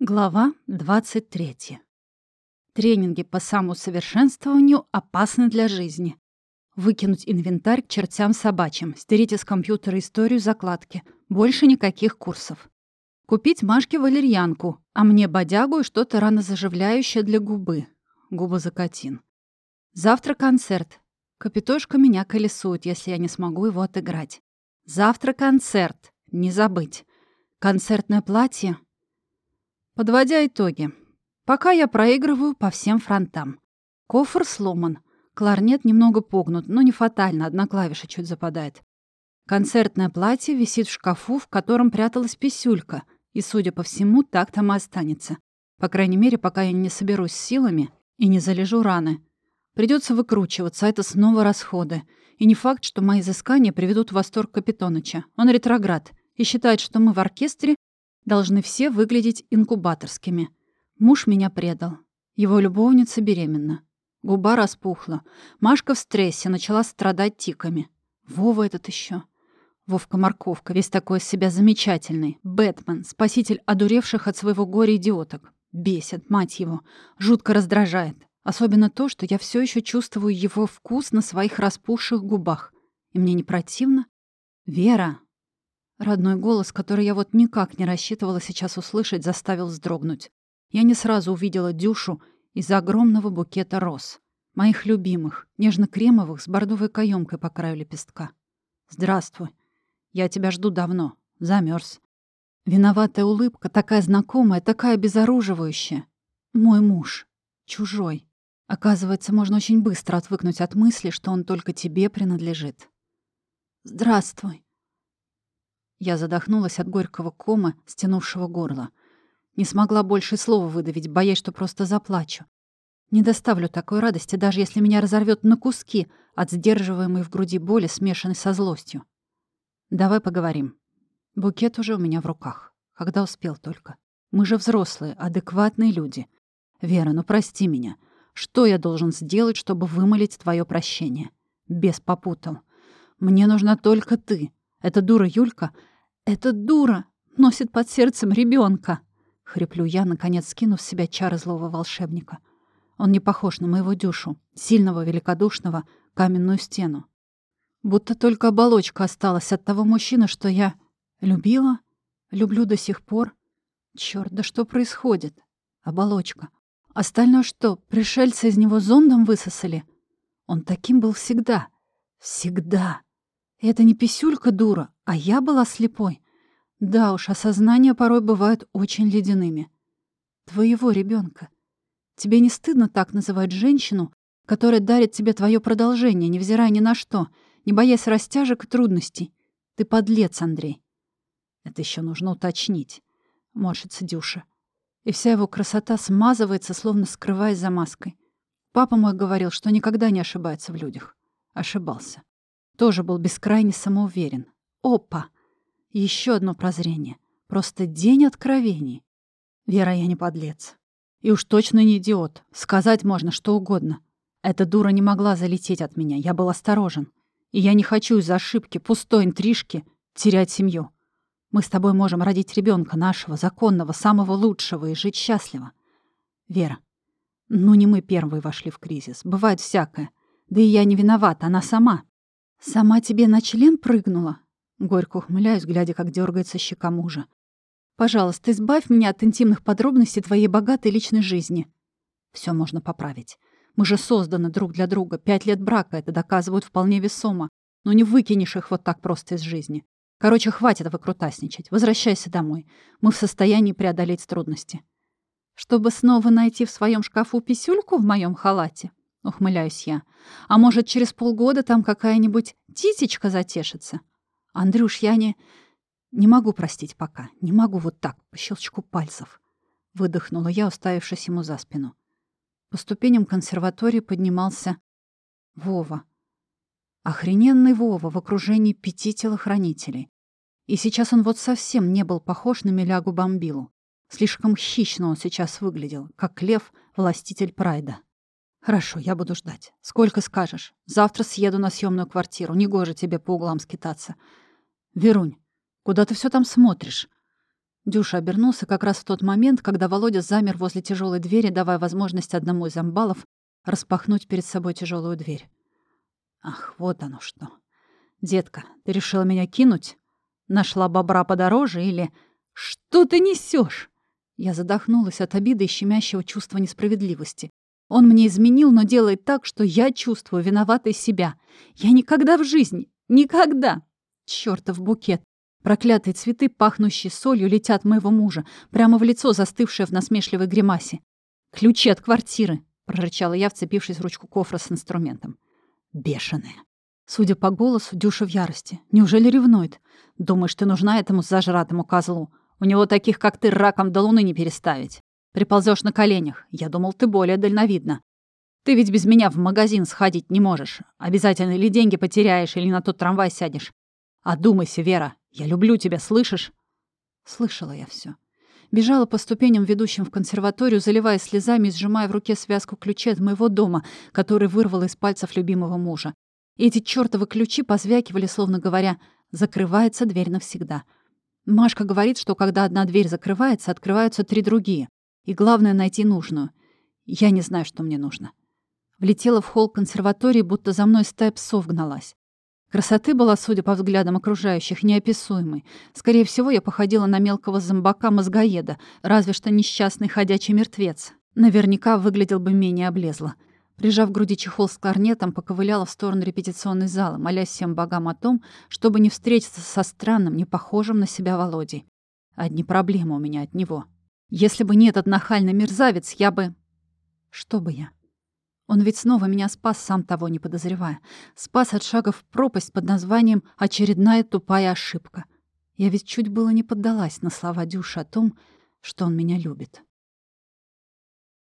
Глава 23. Тренинги по самоусовершенствованию опасны для жизни. Выкинуть инвентарь к чертям собачьим, стереть из компьютера историю закладки. Больше никаких курсов. Купить Машке валерьянку, а мне бодягу и что-то ранозаживляющее для губы. Губозакатин. Завтра концерт. Капитошка меня колесует, если я не смогу его отыграть. Завтра концерт. Не забыть. Концертное платье Подводя итоги. Пока я проигрываю по всем фронтам. Кофр сломан. Кларнет немного погнут, но не фатально, одна клавиша чуть западает. Концертное платье висит в шкафу, в котором пряталась писюлька, и, судя по всему, так там и останется. По крайней мере, пока я не соберусь силами и не залежу раны. Придется выкручиваться, а это снова расходы. И не факт, что мои изыскания приведут в восторг Капитоныча. Он ретроград и считает, что мы в оркестре должны все выглядеть инкубаторскими. Муж меня предал. Его любовница беременна. Губа распухла. Машка в стрессе, начала страдать тиками. Вова этот еще. Вовка-морковка, весь такой из себя замечательный. Бэтмен, спаситель одуревших от своего горя идиоток. Бесит, мать его. Жутко раздражает. Особенно то, что я все еще чувствую его вкус на своих распухших губах. И мне не противно? Вера, Родной голос, который я вот никак не рассчитывала сейчас услышать, заставил вздрогнуть. Я не сразу увидела Дюшу из-за огромного букета роз. Моих любимых, нежно-кремовых, с бордовой каемкой по краю лепестка. «Здравствуй. Я тебя жду давно. Замерз. Виноватая улыбка, такая знакомая, такая обезоруживающая. Мой муж. Чужой. Оказывается, можно очень быстро отвыкнуть от мысли, что он только тебе принадлежит. «Здравствуй», я задохнулась от горького кома, стянувшего горло. Не смогла больше слова выдавить, боясь, что просто заплачу. Не доставлю такой радости, даже если меня разорвет на куски от сдерживаемой в груди боли, смешанной со злостью. Давай поговорим. Букет уже у меня в руках. Когда успел только. Мы же взрослые, адекватные люди. Вера, ну прости меня. Что я должен сделать, чтобы вымолить твое прощение? Без попутал. Мне нужна только ты. Эта дура Юлька, эта дура носит под сердцем ребенка. Хриплю я, наконец скинув с себя чары злого волшебника. Он не похож на моего Дюшу, сильного, великодушного, каменную стену. Будто только оболочка осталась от того мужчины, что я любила, люблю до сих пор. Чёрт, да что происходит? Оболочка. Остальное что, пришельцы из него зондом высосали? Он таким был всегда. Всегда. Это не писюлька дура, а я была слепой. Да уж, осознания порой бывают очень ледяными. Твоего ребенка. Тебе не стыдно так называть женщину, которая дарит тебе твое продолжение, невзирая ни на что, не боясь растяжек и трудностей? Ты подлец, Андрей. Это еще нужно уточнить. Морщится Дюша. И вся его красота смазывается, словно скрываясь за маской. Папа мой говорил, что никогда не ошибается в людях. Ошибался. Тоже был бескрайне самоуверен. Опа! Еще одно прозрение. Просто день откровений. Вера, я не подлец. И уж точно не идиот. Сказать можно что угодно. Эта дура не могла залететь от меня. Я был осторожен. И я не хочу из-за ошибки, пустой интрижки терять семью. Мы с тобой можем родить ребенка нашего, законного, самого лучшего и жить счастливо. Вера, ну не мы первые вошли в кризис. Бывает всякое. Да и я не виновата, она сама. «Сама тебе на член прыгнула?» Горько ухмыляюсь, глядя, как дергается щека мужа. «Пожалуйста, избавь меня от интимных подробностей твоей богатой личной жизни». Все можно поправить. Мы же созданы друг для друга. Пять лет брака это доказывают вполне весомо. Но не выкинешь их вот так просто из жизни. Короче, хватит выкрутасничать. Возвращайся домой. Мы в состоянии преодолеть трудности. Чтобы снова найти в своем шкафу писюльку в моем халате? — ухмыляюсь я. «А может, через полгода там какая-нибудь титечка затешится? Андрюш, я не... Не могу простить пока. Не могу вот так, по щелчку пальцев». Выдохнула я, уставившись ему за спину. По ступеням консерватории поднимался Вова. Охрененный Вова в окружении пяти телохранителей. И сейчас он вот совсем не был похож на Милягу Бомбилу. Слишком хищно он сейчас выглядел, как лев, властитель Прайда. «Хорошо, я буду ждать. Сколько скажешь. Завтра съеду на съемную квартиру. Негоже тебе по углам скитаться. Верунь, куда ты все там смотришь?» Дюша обернулся как раз в тот момент, когда Володя замер возле тяжелой двери, давая возможность одному из амбалов распахнуть перед собой тяжелую дверь. Ах, вот оно что. Детка, ты решила меня кинуть? Нашла бобра подороже или... Что ты несешь? Я задохнулась от обиды и щемящего чувства несправедливости. Он мне изменил, но делает так, что я чувствую виноватой себя. Я никогда в жизни, никогда. Чёртов букет. Проклятые цветы, пахнущие солью, летят моего мужа, прямо в лицо, застывшее в насмешливой гримасе. «Ключи от квартиры!» — прорычала я, вцепившись в ручку кофра с инструментом. «Бешеная!» Судя по голосу, Дюша в ярости. Неужели ревнует? Думаешь, ты нужна этому зажратому козлу? У него таких, как ты, раком до луны не переставить. Приползешь на коленях. Я думал, ты более дальновидна. Ты ведь без меня в магазин сходить не можешь. Обязательно или деньги потеряешь, или на тот трамвай сядешь. Одумайся, Вера. Я люблю тебя, слышишь? Слышала я все. Бежала по ступеням, ведущим в консерваторию, заливая слезами и сжимая в руке связку ключей от моего дома, который вырвала из пальцев любимого мужа. И эти чёртовы ключи позвякивали, словно говоря, «закрывается дверь навсегда». Машка говорит, что когда одна дверь закрывается, открываются три другие. И главное — найти нужную. Я не знаю, что мне нужно. Влетела в холл консерватории, будто за мной стая псов гналась. Красоты была, судя по взглядам окружающих, неописуемой. Скорее всего, я походила на мелкого зомбака-мозгоеда, разве что несчастный ходячий мертвец. Наверняка выглядел бы менее облезло. Прижав к груди чехол с кларнетом, поковыляла в сторону репетиционной залы, молясь всем богам о том, чтобы не встретиться со странным, не похожим на себя Володей. Одни проблемы у меня от него. Если бы не этот нахальный мерзавец, я бы... Что бы я? Он ведь снова меня спас, сам того не подозревая. Спас от шага в пропасть под названием «Очередная тупая ошибка». Я ведь чуть было не поддалась на слова Дюши о том, что он меня любит.